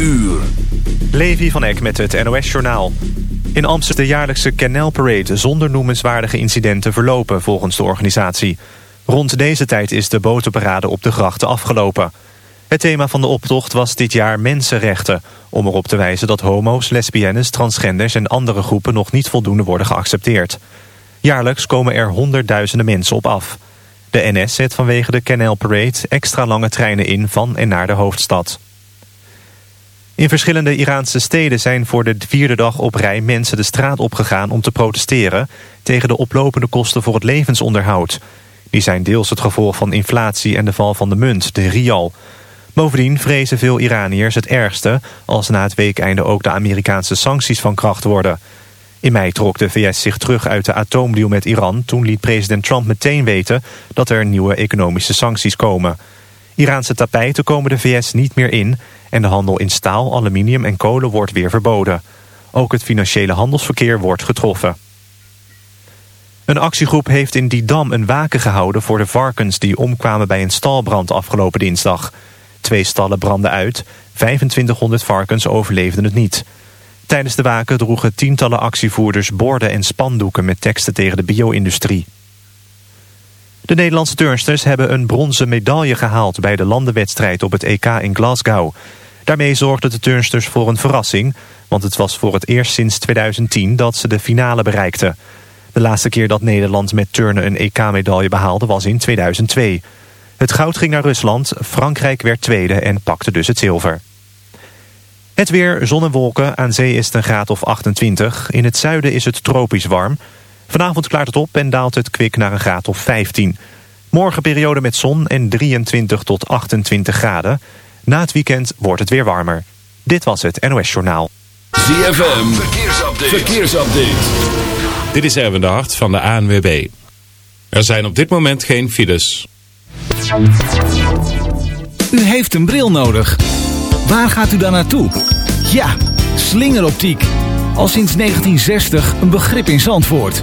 uur. Levi van Eck met het NOS-journaal. In Amsterdam de jaarlijkse Canal Parade zonder noemenswaardige incidenten verlopen volgens de organisatie. Rond deze tijd is de botenparade op de grachten afgelopen. Het thema van de optocht was dit jaar mensenrechten... om erop te wijzen dat homo's, lesbiennes, transgenders en andere groepen... nog niet voldoende worden geaccepteerd. Jaarlijks komen er honderdduizenden mensen op af. De NS zet vanwege de Canal Parade extra lange treinen in van en naar de hoofdstad. In verschillende Iraanse steden zijn voor de vierde dag op rij mensen de straat opgegaan om te protesteren tegen de oplopende kosten voor het levensonderhoud. Die zijn deels het gevolg van inflatie en de val van de munt, de rial. Bovendien vrezen veel Iraniërs het ergste als na het weekeinde ook de Amerikaanse sancties van kracht worden. In mei trok de VS zich terug uit de atoomdeal met Iran. Toen liet president Trump meteen weten dat er nieuwe economische sancties komen. Iraanse tapijten komen de VS niet meer in... en de handel in staal, aluminium en kolen wordt weer verboden. Ook het financiële handelsverkeer wordt getroffen. Een actiegroep heeft in Didam een waken gehouden voor de varkens... die omkwamen bij een stalbrand afgelopen dinsdag. Twee stallen brandden uit, 2500 varkens overleefden het niet... Tijdens de waken droegen tientallen actievoerders borden en spandoeken met teksten tegen de bio-industrie. De Nederlandse turnsters hebben een bronzen medaille gehaald bij de landenwedstrijd op het EK in Glasgow. Daarmee zorgden de turnsters voor een verrassing, want het was voor het eerst sinds 2010 dat ze de finale bereikten. De laatste keer dat Nederland met turnen een EK-medaille behaalde was in 2002. Het goud ging naar Rusland, Frankrijk werd tweede en pakte dus het zilver. Het weer, zon en wolken. Aan zee is het een graad of 28. In het zuiden is het tropisch warm. Vanavond klaart het op en daalt het kwik naar een graad of 15. Morgen periode met zon en 23 tot 28 graden. Na het weekend wordt het weer warmer. Dit was het NOS Journaal. ZFM, verkeersupdate. verkeersupdate. Dit is Erwin de Hart van de ANWB. Er zijn op dit moment geen files. U heeft een bril nodig. Waar gaat u dan naartoe? Ja, slingeroptiek. Al sinds 1960 een begrip in Zandvoort.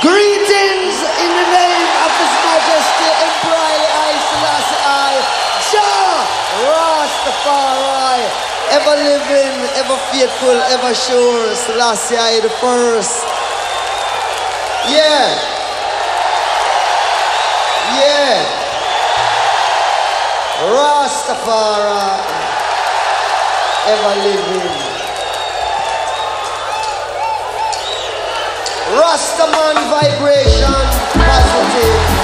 Greetings in the name of His Majesty Emperor I Selassie I, Jah Rastafari, ever living, ever faithful, ever sure, Selassie I the first. Yeah. Yeah. Rastafari, ever living. Rastaman vibration positive.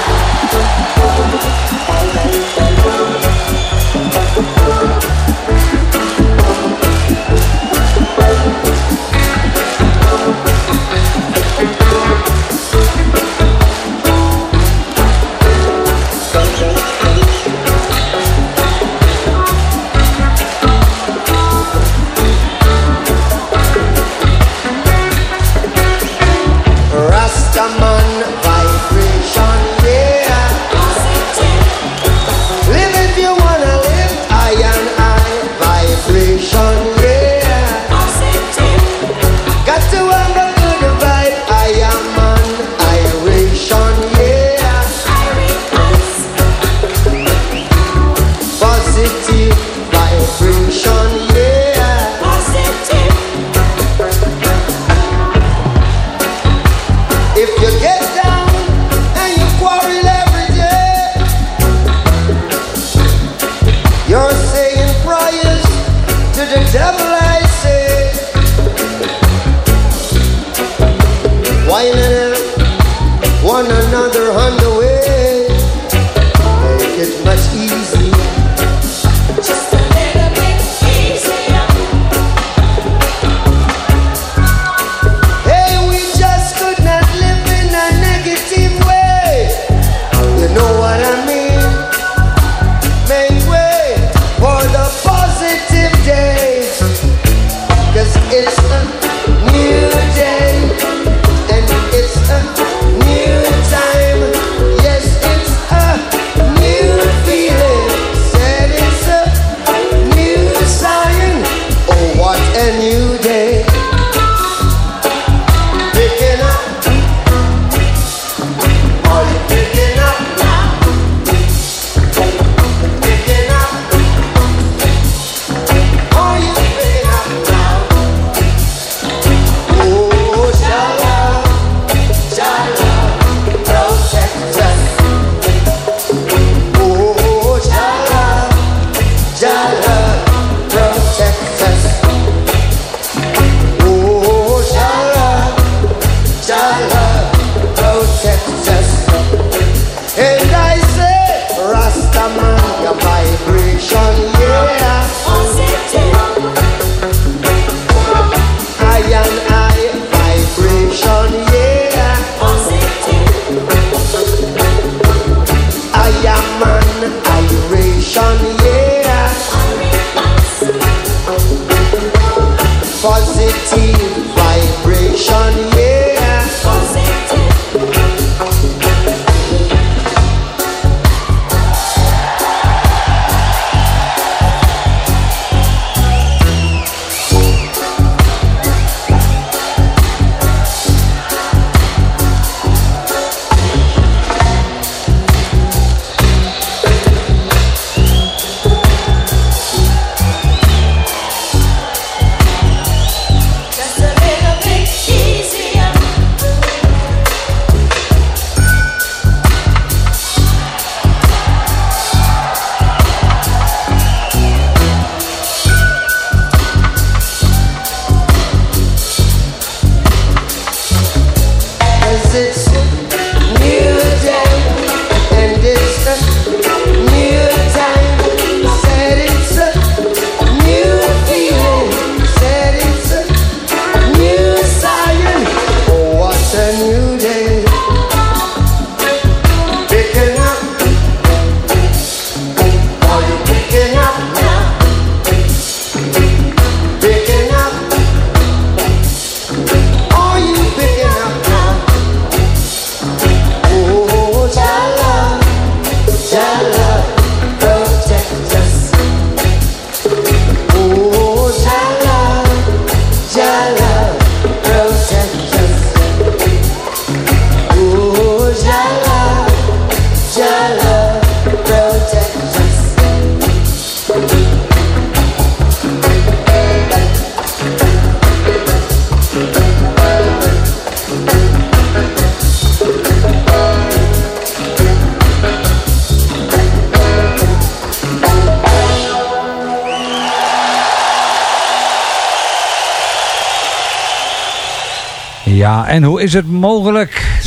Het mogelijk?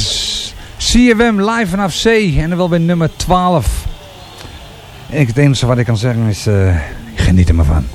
CFM live vanaf C en dan wel bij nummer 12. En het enige wat ik kan zeggen is, eh, geniet er maar van.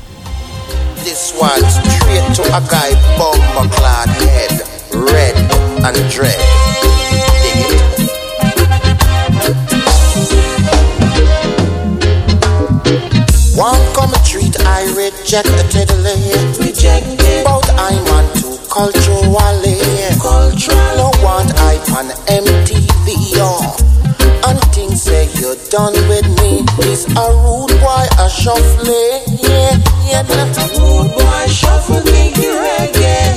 I to culturally. Cultural. No want I on MTV on. Oh. And things say you're done with me. Is a rude boy a shuffling? Yeah, yeah. Rude boy shuffling reggae.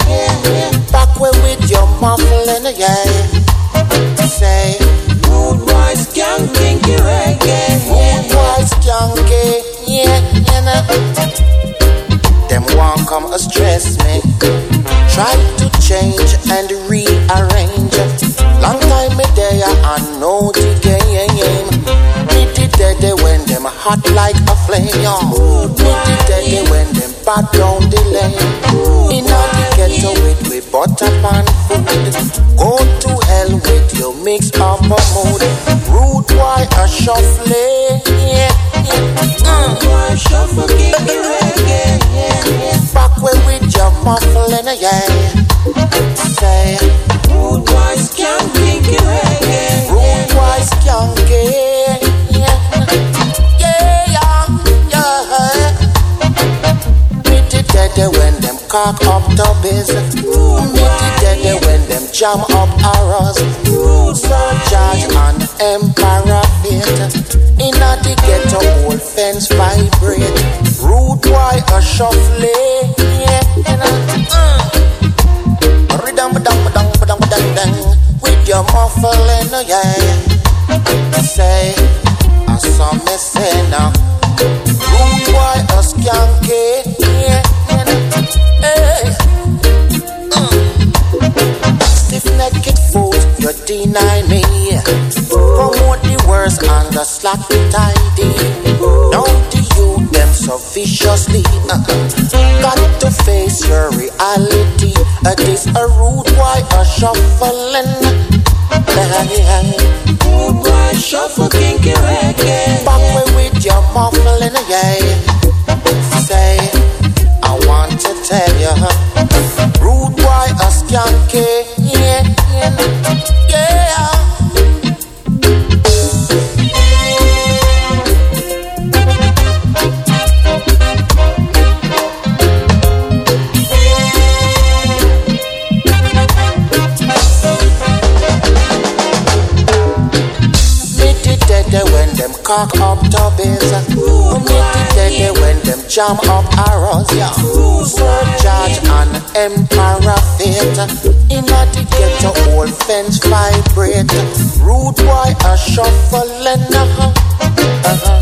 Back way with your muffling, yeah. Say. Rude boy skanking reggae. Rude boy skanking, yeah. Them want come a stress me. Try to change and rearrange. Long time me there and know the game. Them hot like a flame. Meet the daddy when them bad down the lane. In all the ghetto with we butter pan food. Go to hell with your mix up a mood. Rude boy a shuffle. Yeah, yeah. Mm. Shuffle, Back way with your muffling, yeah. Say, rude boy skanky, rude boy skanky, yeah, there when them cock up tubbies. Nitty deady when them jam up arrows. judge and emperor fit. Inna the ghetto old fence vibrate. Rude why a shuffling. Uh. With your muffling, yeah. Say, I saw me say now. Rude why a skanky. Necked fool, you deny me. Promote the worst and the slack the tidy. The you them so viciously uh, Got to face your reality. Uh, This a rude boy a shuffling. Rude boy shuffle kinky reggae. Back way with your muffling yeah. Say I want to tell you cock up tubbies. Meet the dead when them jam up arrows. Yeah. Sir George and Emperor Fate. In the ghetto old fence vibrate. Rude boy a shuffling. Uh-huh. Uh-huh.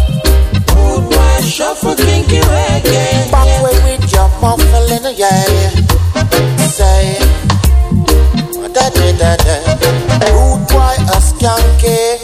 Rude boy shuffle kinky reggae. Back way with your muffling, yeah. Say. Da da da da. Rude boy a skanky,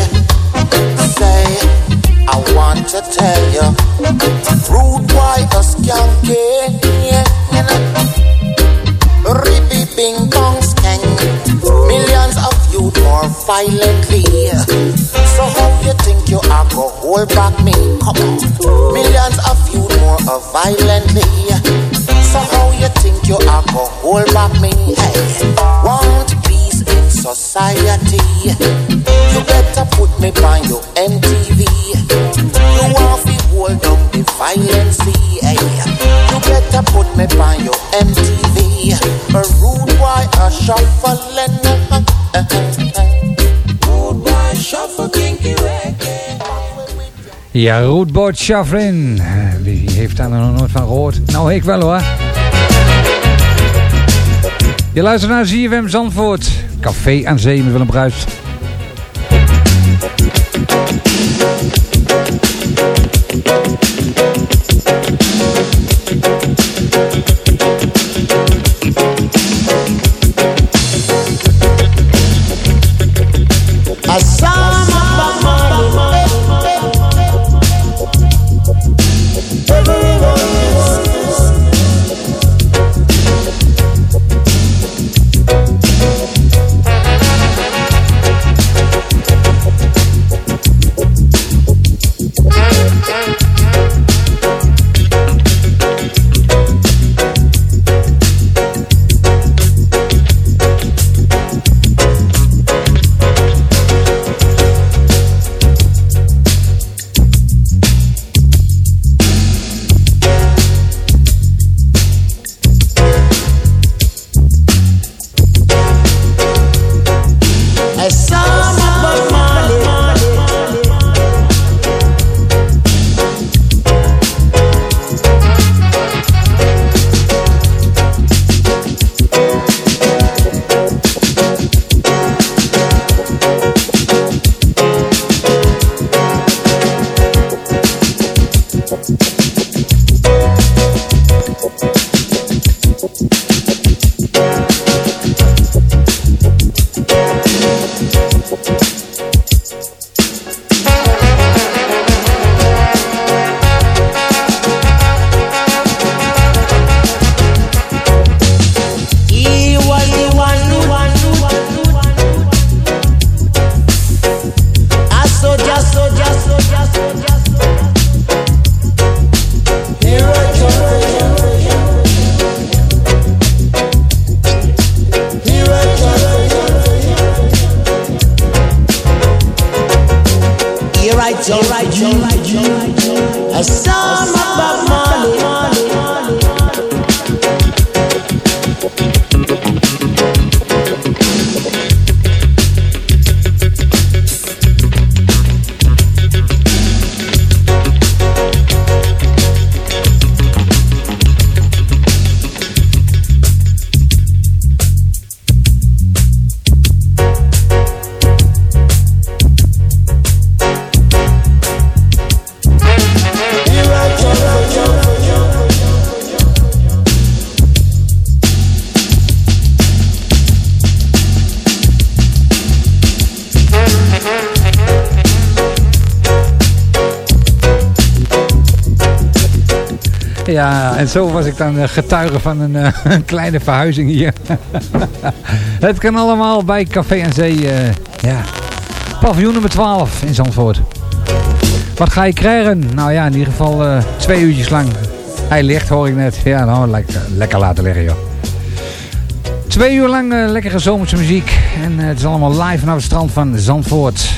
tell you, rude boy a skanky, yeah. Ribby bing bong skang. Millions of youth more violently. So how you think you are go hold back me? Come on. Millions of youth more violently. So how you think you are go hold back me? Hey, want peace in society? You better put me on your hey. You better put me on your MTV. A rude boy a shuffling. Rude boy shuffle kinky reggae. Ja, Rootboard Shufflin. Eh, Wie heeft daar nog nooit van gehoord? Nou, ik wel hoor. Je luistert naar ZFM Zandvoort. Café aan Zee met Willem Bruis. Ja, en zo was ik dan eh, getuige van een, eh, een kleine verhuizing hier. het kan allemaal bij Café en Zee. eh, ja. Paviljoen nummer 12 in Zandvoort. Wat ga je krijgen? Nou ja, in ieder geval twee uurtjes lang. Hij ligt, hoor ik net. Ja, nou, lekker, lekker laten liggen, joh. Twee uur lang lekkere zomerse muziek. En het is allemaal live vanaf het strand van Zandvoort.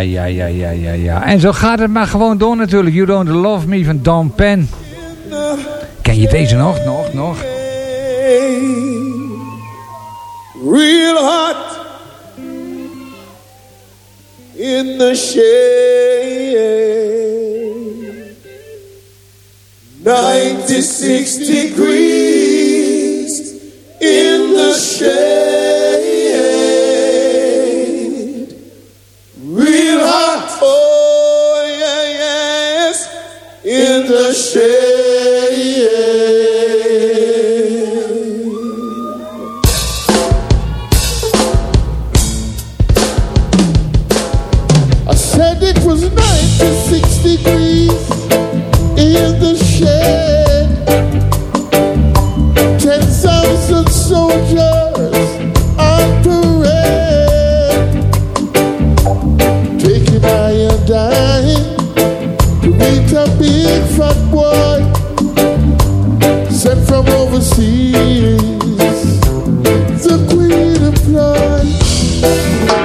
Ja, ja, ja, ja, ja. En zo gaat het maar gewoon door natuurlijk. You Don't Love Me van Don Penn. Ken je deze nog? Nog, nog? real hot in the shade. 96 degrees in the shade. From overseas. The Queen employed. Your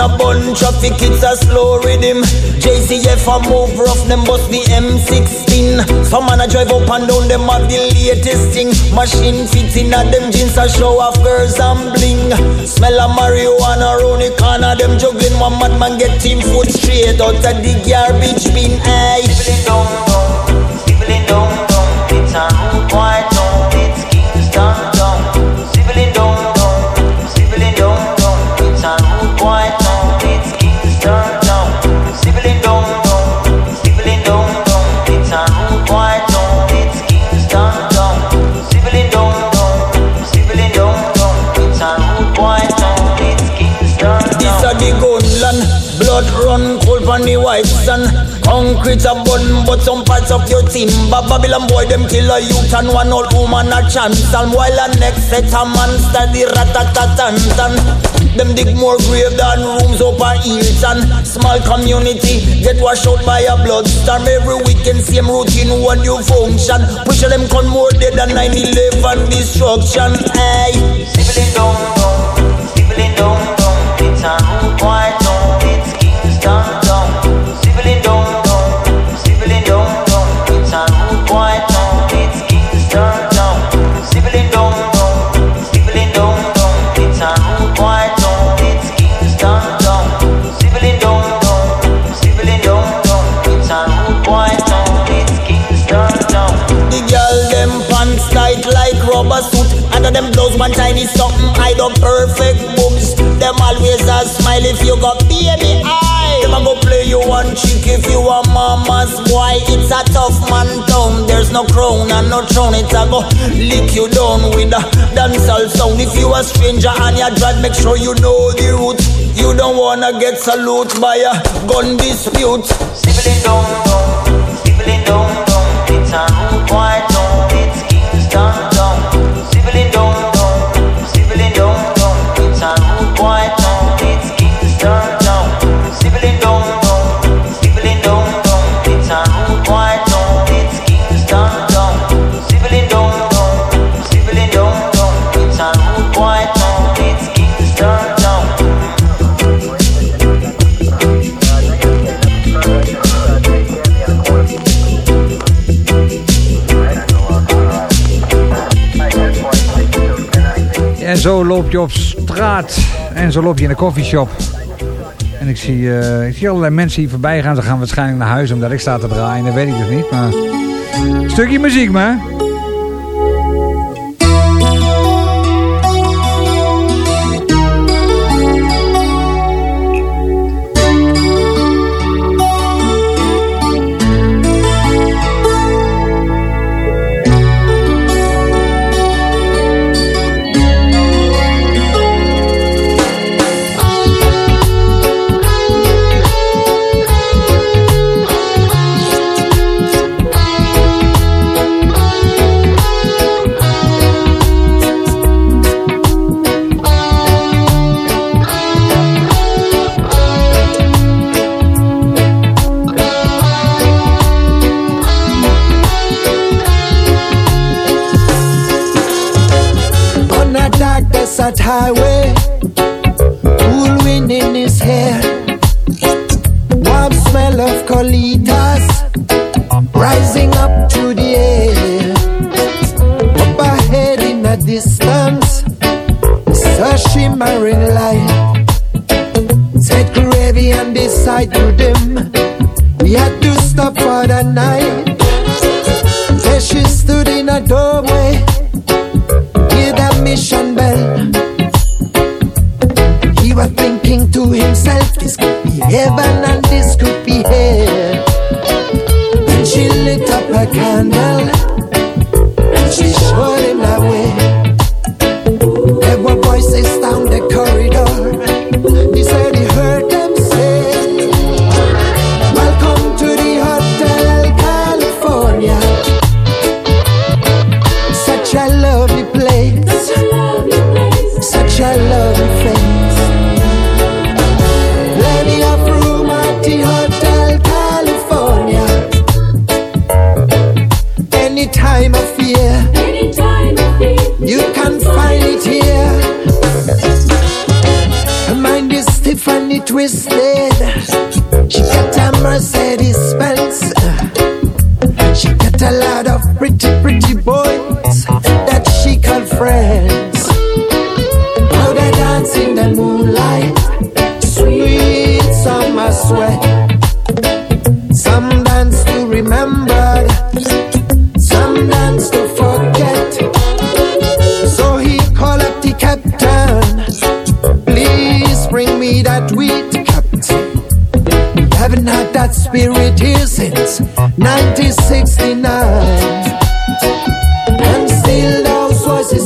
a bun traffic, it's a slow rhythm. JCF a move rough, them bust the M16 Some man a drive up and down, them have the latest thing. Machine fits in a them jeans a show off girls and bling. Smell a marijuana round the corner, them juggling. One madman get team foot straight out of the garbage bin. Aye. Down, down, stibbling Concrete a bun, but some parts of your team. But Babylon boy, them kill a youth and one old woman a chance. And while a next set a man study ratatatan. Them dig more grave than rooms up a And Small community get washed out by a blood storm. Every weekend same routine, one new function. Push them con more dead than 9-11 destruction. Hey. 90 something, I done perfect boobs. Them always a smile if you got baby eye. Them a go play you one chick if you a mama's boy. It's a tough man town, there's no crown and no throne. It's a go lick you down with a dancehall sound. If you a stranger and you drive, make sure you know the route. You don't wanna get salute by a gun dispute. Sibling down, down, sibling down. Zo loop je op straat en zo loop je in de koffieshop. En ik zie, eh, ik zie allerlei mensen hier voorbij gaan. Ze gaan waarschijnlijk naar huis omdat ik sta te draaien. Dat weet ik dus niet. Maar stukje muziek maar. Desert highway. Cool wind in his hair. Warm smell of colitas rising up to the air. Up ahead in the distance, is a shimmering light. Said gravy and decide to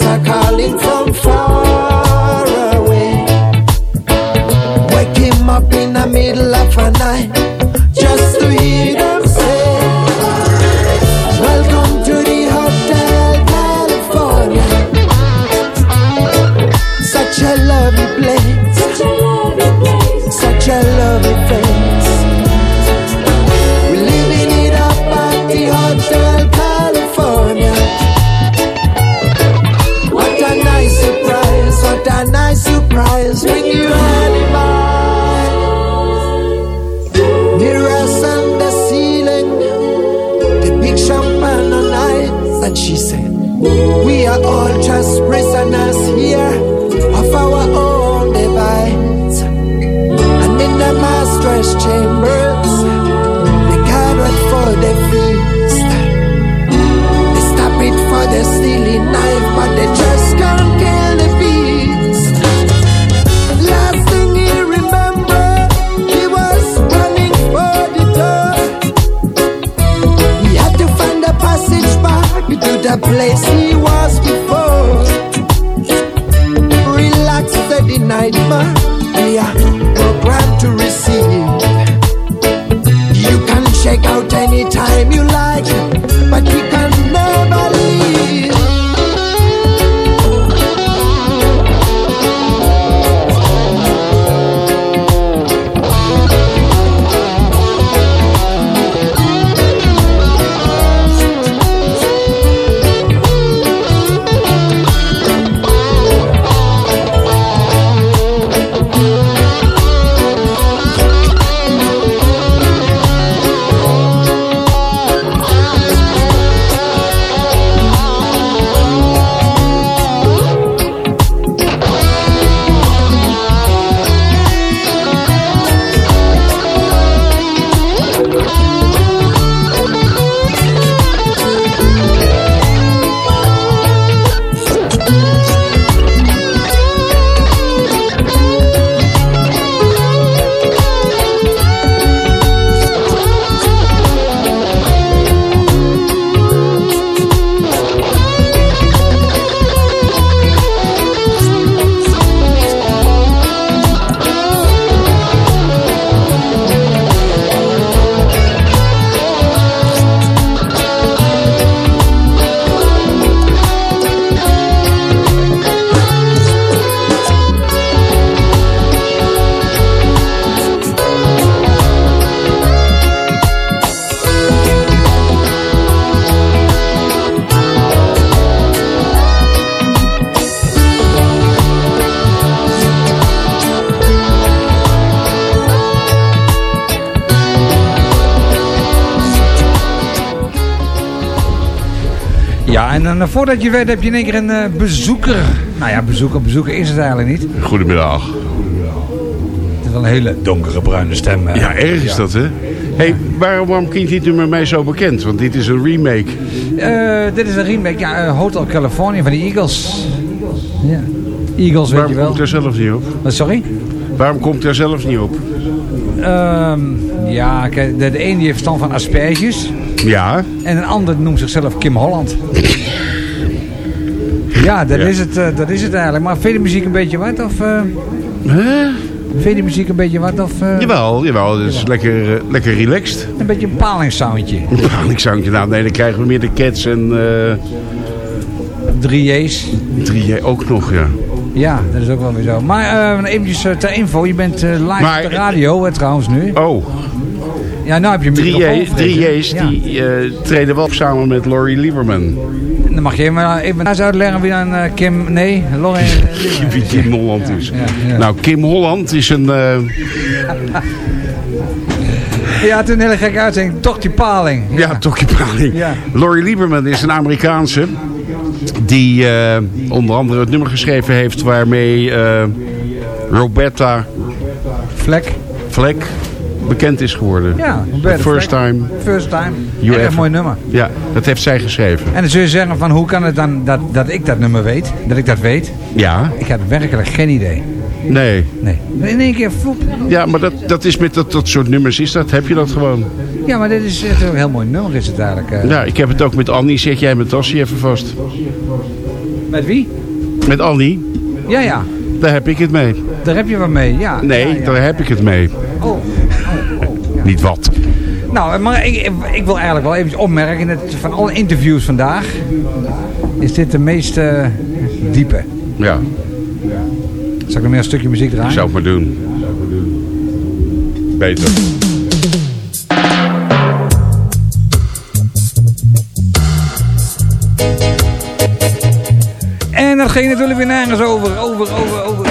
are calling from far the place he was before. Relax, steady night, man. Dan, voordat je weet heb je in één keer een eh, bezoeker. Nou ja, bezoeker, bezoeker is het eigenlijk niet. Goedemiddag. Het is wel een hele donkere bruine stem. Ja, erg is dat, hè? hey, waarom, waarom klinkt dit nummer mij zo bekend? Want dit is een remake. Eh, dit is een remake, ja, eh, Hotel California van de Eagles. Ja. Eagles, weet waarom je wel. komt er zelf niet op? Sorry? Waarom komt er zelf niet op? Ehm, ja, kijk, de, de ene die heeft verstand van asperges. Ja. En een ander noemt zichzelf Kim Holland. ja, dat, Ja. Is het, eh, dat is het eigenlijk. Maar vind je de muziek een beetje wat? Of, eh Huh? Vind je de muziek een beetje wat? Of, eh, Jawel, jawel. Het is lekker, lekker relaxed. Een beetje een palingssoundje. Ik zou nou, nee, dan krijgen we meer de Cats en... eh Drie J's. Drie J ook nog, ja. Ja, dat is ook wel weer zo. Maar uh, eventjes uh, ter info. Je bent uh, live Maar- op de radio, trouwens nu. Oh, Ja, nou heb je een drie microfoon. J- drie Frits, J's hè? Ja. die eh, treden wel op samen met Laurie Lieberman. Dan mag je even, even uitleggen wie dan eh, Kim... Nee, Lauren... Wie Kim Holland is. Nou, Kim Holland is een... eh, Ja, toen een hele gekke uitzending. Toch die paling. ja, Tokkie Paling. Ja. Laurie Lieberman is een Amerikaanse die eh, onder andere het nummer geschreven heeft waarmee eh, Roberta Vlek. Vlek bekend is geworden. Ja, First time. First time. You Erg ever- mooi nummer. Ja, dat heeft zij geschreven. En dan zul je zeggen van hoe kan het dan dat, dat ik dat nummer weet? Dat ik dat weet? Ja, Ik had werkelijk geen idee. nee. Nee. In één keer vloep. Ja, maar dat, dat is met dat, dat soort nummers is dat. Heb je dat gewoon. Ja, maar dit is echt een heel mooi nummer is het eigenlijk. eh. Ja, ik heb het ook met Annie. Zet jij mijn tasje even vast. Met wie? Met Annie, Ja, ja. daar heb ik het mee. Daar heb je wat mee. Ja. Nee, Ja, ja. daar heb ik het mee. Oh. Niet wat. Nou, maar ik, ik wil eigenlijk wel even opmerken dat van alle interviews vandaag is dit de meest eh, diepe. Ja, Zal ik nog meer een stukje muziek ik draaien? zou het maar doen. Beter. En dat ging natuurlijk weer nergens over, over, over, over.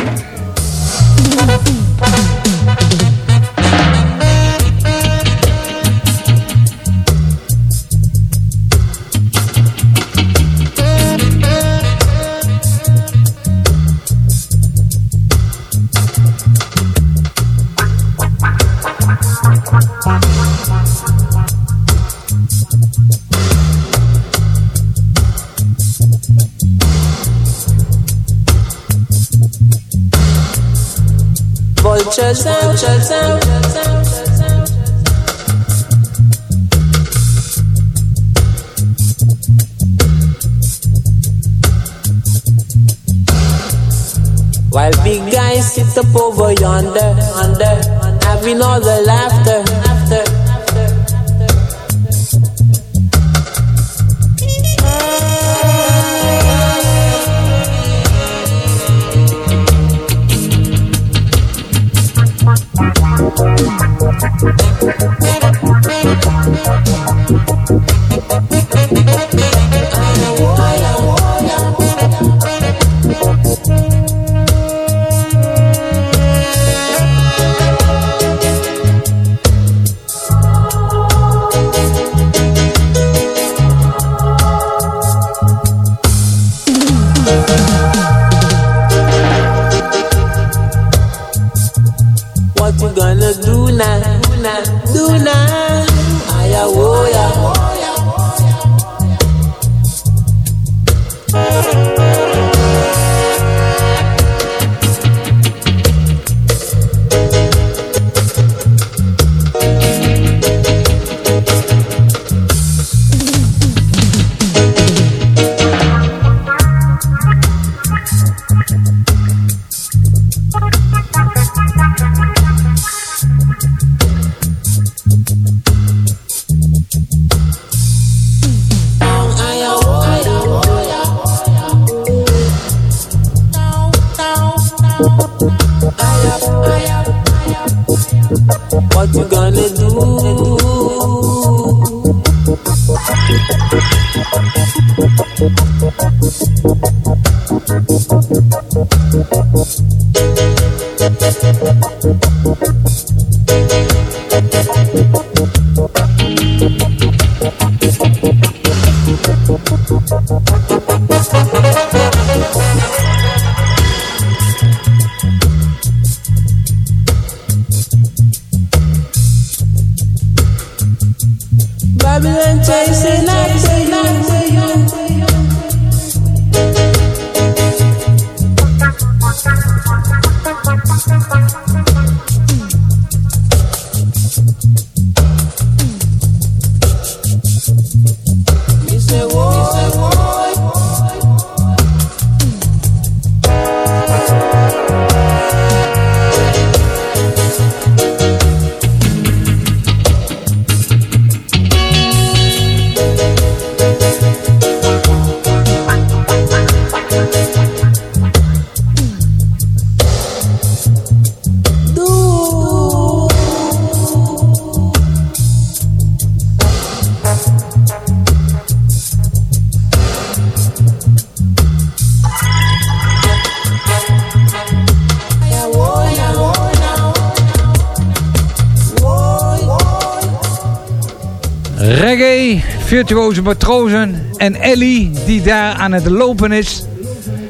Reggae, virtuoze matrozen en Ellie die daar aan het lopen is.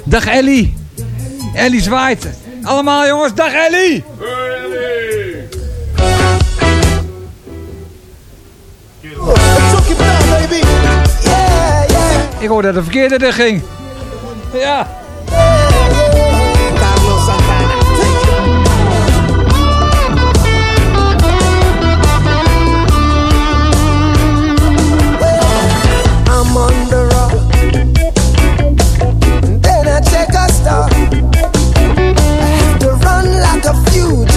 Dag Ellie. Ellie zwaait. Allemaal jongens, dag Ellie. Ik hoorde dat de verkeerde er ging. Ja. you.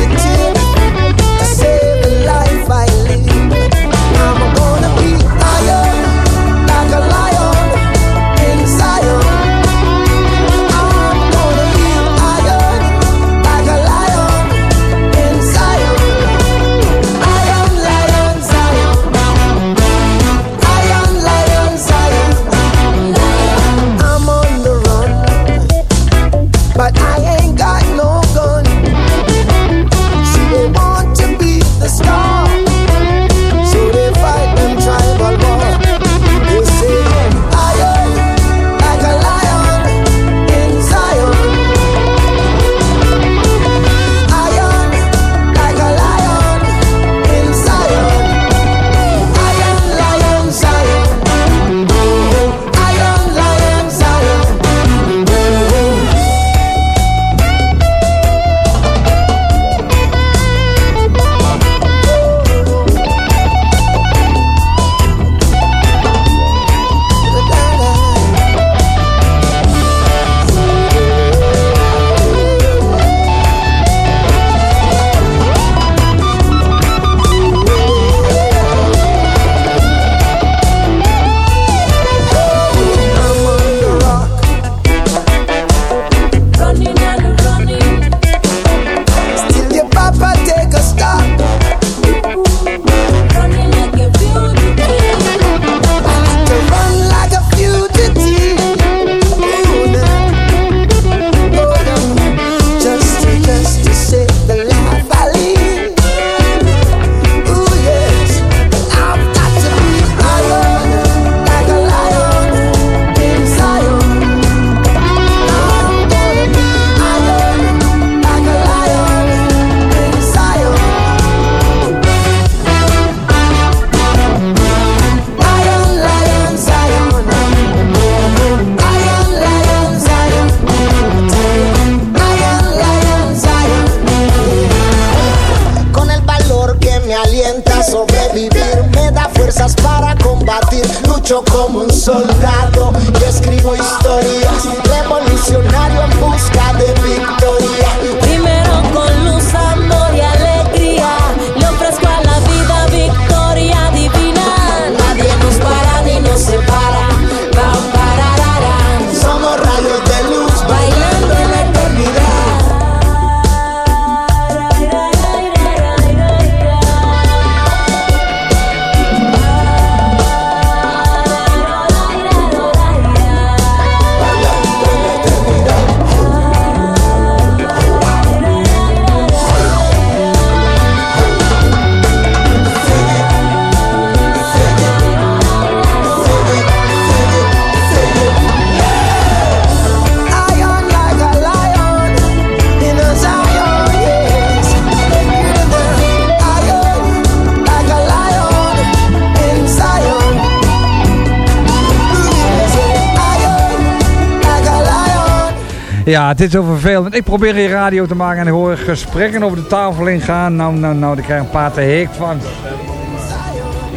Ja, het is zo vervelend. Ik probeer hier radio te maken en ik hoor gesprekken over de tafel ingaan. Nou, nou, nou, daar krijg ik een paar te heek van.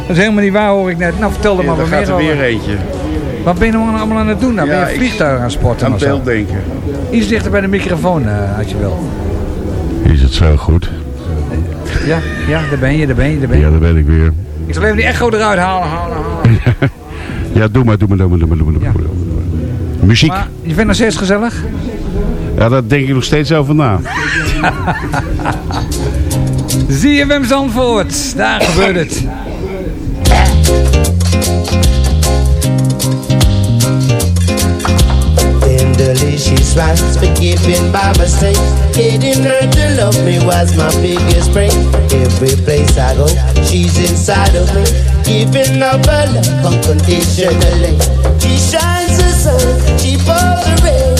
Dat is helemaal niet waar, hoor ik net. Nou, vertel er Ja, maar wat gaat meer er over. weer eentje. Wat ben je nou allemaal aan het doen? Nou, Ja, ben je vliegtuigen aan het sporten Aan of zo? beelddenken. Iets dichter bij de microfoon, eh, als je wil. Is het zo goed? Ja, ja, daar ben je, daar ben je, daar ben je. Ja, daar ben ik weer. Ik zal even die echo eruit halen, halen, halen. Ja, doe maar, doe maar, doe maar, doe maar. Doe maar, doe maar. Muziek. Maar je vindt het nog steeds gezellig? Ja, daar denk ik nog steeds over na. ZFM Zandvoort, daar gebeurt het. Tenderly she swipes, forgiving by mistake. Getting her to love me was my biggest break. Every place I go, she's inside of me. Giving up her love unconditionally. She shines the sun, she pours the rain.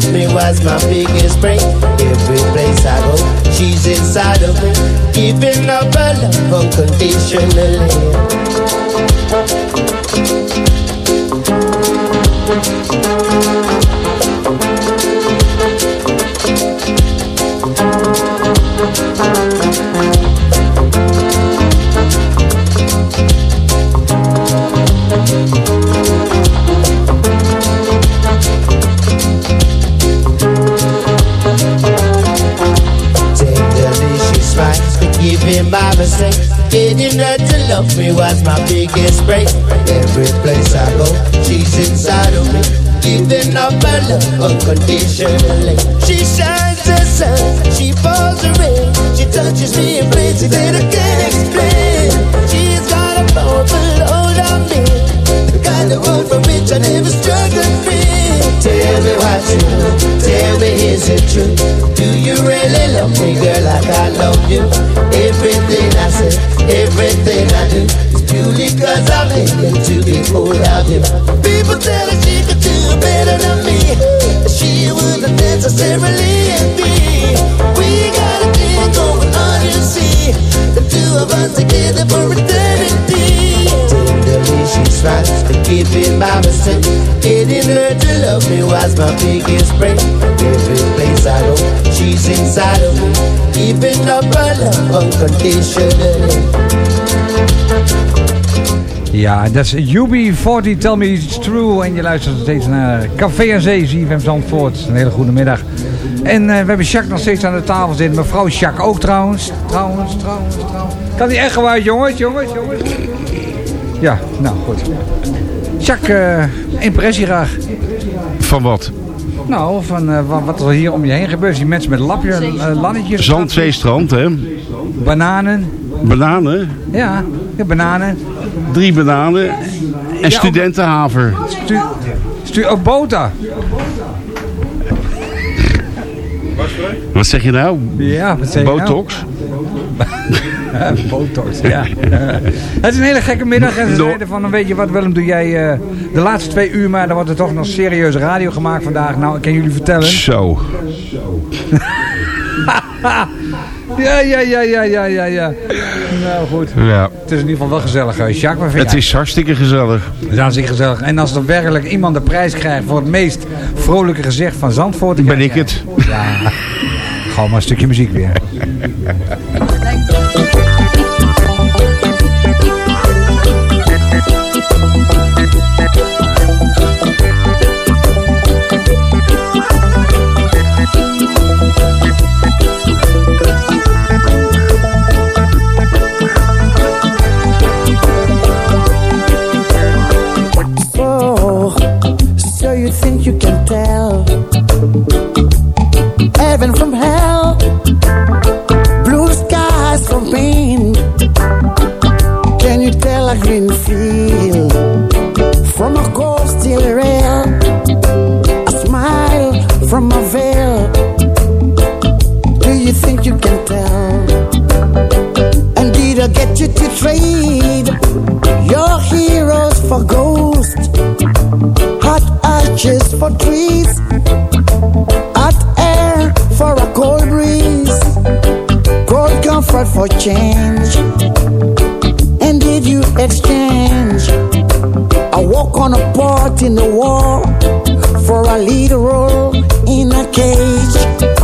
to me was my biggest break. Every place I go, she's inside of me. Giving up her love unconditionally. Tenderly me was my biggest break. Every place I go, she's inside of me. Giving up her love unconditionally. She shines the sun, she pours the rain. She touches me in places that I can't explain. She's got a powerful hold on me. The kind of world from which I never struggled free. Tell me what you know, tell me is it true? Do you really love me, girl, like I love you? Everything I say, everything I do is purely cause I'm aiming to get hold of you. People tell her she could do better than me. She wouldn't necessarily be. We got a thing going on, you see. The two of us together for eternity. Tenderly she strikes, forgiving my mistake. Getting her to love me was my biggest break. Every place I go, she's inside of me. Giving up her love unconditionally. Ja, dat is UB40, Tell Me It's True. En je luistert steeds naar Café en Zee, ZFM Zandvoort. Een hele goede middag. En eh, we hebben Jacques nog steeds aan de tafel zitten. Mevrouw Jacques ook trouwens. Trouwens, trouwens, trouwens. Kan die echt uit, jongens, jongens, jongens. Ja, nou goed. Jacques, eh, impressie graag. Van wat? Nou, van eh, wat, wat er hier om je heen gebeurt. Die mensen met lapje, eh lannetjes. Zandzeestrand, hè? Bananen. Bananen. Ja, ja, bananen. Drie bananen. En studentenhaver. Stu, stu, oh, bota. Wat zeg je nou? Ja, wat zeg je nou? Botox? Botox, ja. het is een hele gekke middag. En ze zeiden van, weet je wat Willem, doe jij eh, de laatste twee uur maar. Dan wordt er toch nog serieuze radio gemaakt vandaag. Nou, ik kan jullie vertellen. Zo. ja, ja, ja, ja, ja, ja, ja. Nou goed. Ja. Het is in ieder geval wel gezellig, eh, Jacques. Wat vind Het jij? is hartstikke gezellig. Het is hartstikke gezellig. En als er werkelijk iemand de prijs krijgt voor het meest vrolijke gezicht van Zandvoort... dan Ben ik het. Ja, gewoon maar een stukje muziek weer. And did I get you to trade your heroes for ghosts? Hot ashes for trees, hot air for a cold breeze, cold comfort for change. And did you exchange? I walk on a part in the wall for a lead role in a cage.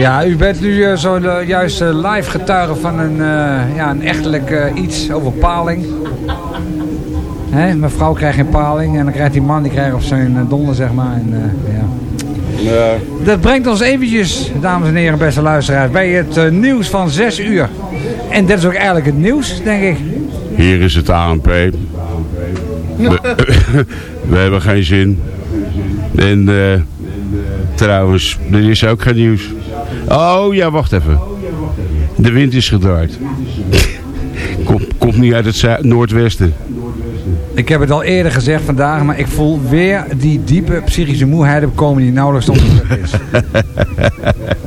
Ja, u bent nu eh, zo eh, juist live getuige van een, eh, ja, een echtelijk eh, iets over paling. Hè, mevrouw krijgt geen paling en dan krijgt die man die krijgt op zijn donder, zeg maar. En, ja. Dat brengt ons eventjes, dames en heren, beste luisteraars, bij het nieuws van 6 uur. En dat is ook eigenlijk het nieuws, denk ik. Hier is het ANP. We, we hebben geen zin. En trouwens, er is ook geen nieuws. Oh ja, wacht even. De wind is gedraaid. Komt, komt niet uit het noordwesten. Ik heb het al eerder gezegd vandaag, maar ik voel weer die diepe psychische moeheid opkomen die nauwelijks te onderdrukken is.